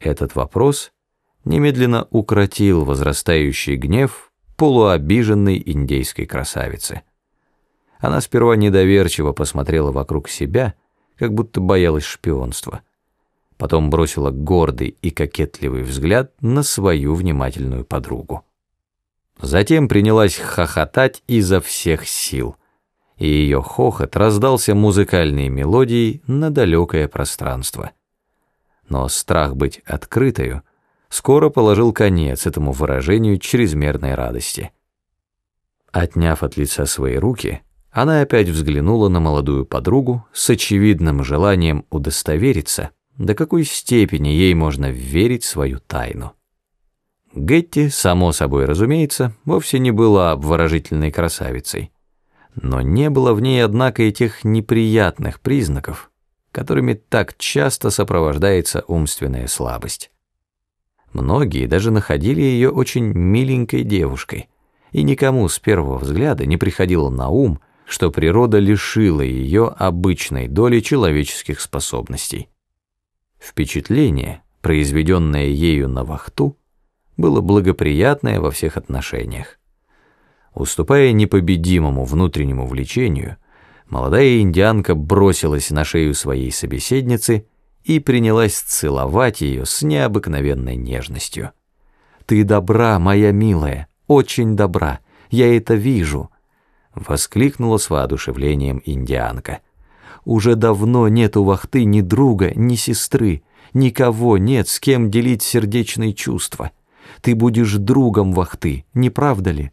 Этот вопрос немедленно укротил возрастающий гнев полуобиженной индейской красавицы. Она сперва недоверчиво посмотрела вокруг себя, как будто боялась шпионства. Потом бросила гордый и кокетливый взгляд на свою внимательную подругу. Затем принялась хохотать изо всех сил, и ее хохот раздался музыкальной мелодией на далекое пространство. Но страх быть открытою скоро положил конец этому выражению чрезмерной радости. Отняв от лица свои руки, она опять взглянула на молодую подругу с очевидным желанием удостовериться, до какой степени ей можно верить свою тайну. Гетти, само собой разумеется, вовсе не была обворожительной красавицей, но не было в ней, однако, и тех неприятных признаков, которыми так часто сопровождается умственная слабость. Многие даже находили ее очень миленькой девушкой, и никому с первого взгляда не приходило на ум, что природа лишила ее обычной доли человеческих способностей. Впечатление, произведенное ею на вахту, было благоприятное во всех отношениях. Уступая непобедимому внутреннему влечению, молодая индианка бросилась на шею своей собеседницы и принялась целовать ее с необыкновенной нежностью. «Ты добра, моя милая, очень добра, я это вижу», воскликнула с воодушевлением индианка. Уже давно нет у вахты ни друга, ни сестры, никого нет, с кем делить сердечные чувства. Ты будешь другом вахты, не правда ли?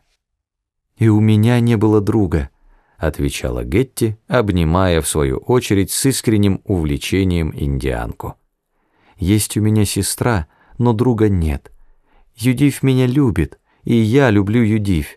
И у меня не было друга, отвечала Гетти, обнимая в свою очередь с искренним увлечением индианку. Есть у меня сестра, но друга нет. Юдив меня любит, и я люблю Юдив.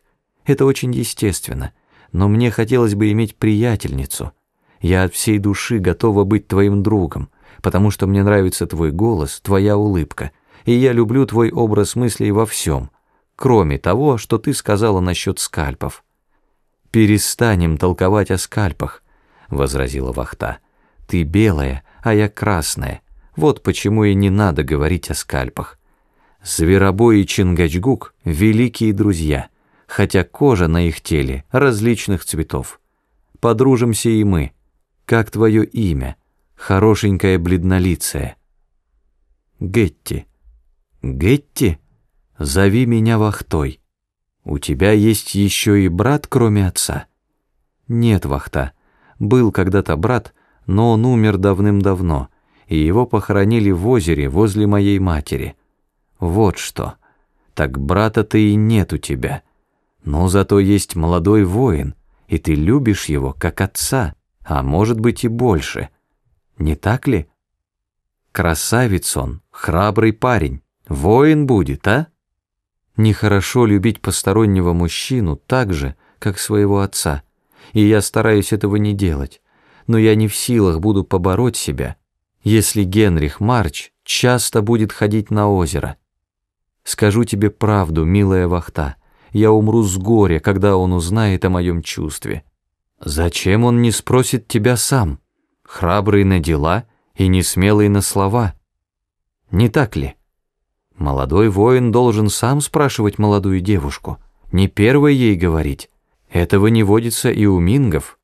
Это очень естественно но мне хотелось бы иметь приятельницу. Я от всей души готова быть твоим другом, потому что мне нравится твой голос, твоя улыбка, и я люблю твой образ мыслей во всем, кроме того, что ты сказала насчет скальпов. «Перестанем толковать о скальпах», — возразила Вахта. «Ты белая, а я красная. Вот почему и не надо говорить о скальпах. Зверобой и Чингачгук — великие друзья» хотя кожа на их теле различных цветов. Подружимся и мы. Как твое имя, хорошенькая бледнолицая? Гетти. Гетти? Зови меня вахтой. У тебя есть еще и брат, кроме отца? Нет, вахта. Был когда-то брат, но он умер давным-давно, и его похоронили в озере возле моей матери. Вот что. Так брата-то и нет у тебя. Но зато есть молодой воин, и ты любишь его как отца, а может быть и больше. Не так ли? Красавец он, храбрый парень, воин будет, а? Нехорошо любить постороннего мужчину так же, как своего отца, и я стараюсь этого не делать, но я не в силах буду побороть себя, если Генрих Марч часто будет ходить на озеро. Скажу тебе правду, милая вахта, я умру с горя, когда он узнает о моем чувстве. Зачем он не спросит тебя сам, храбрый на дела и не смелый на слова? Не так ли? Молодой воин должен сам спрашивать молодую девушку, не первой ей говорить. Этого не водится и у мингов.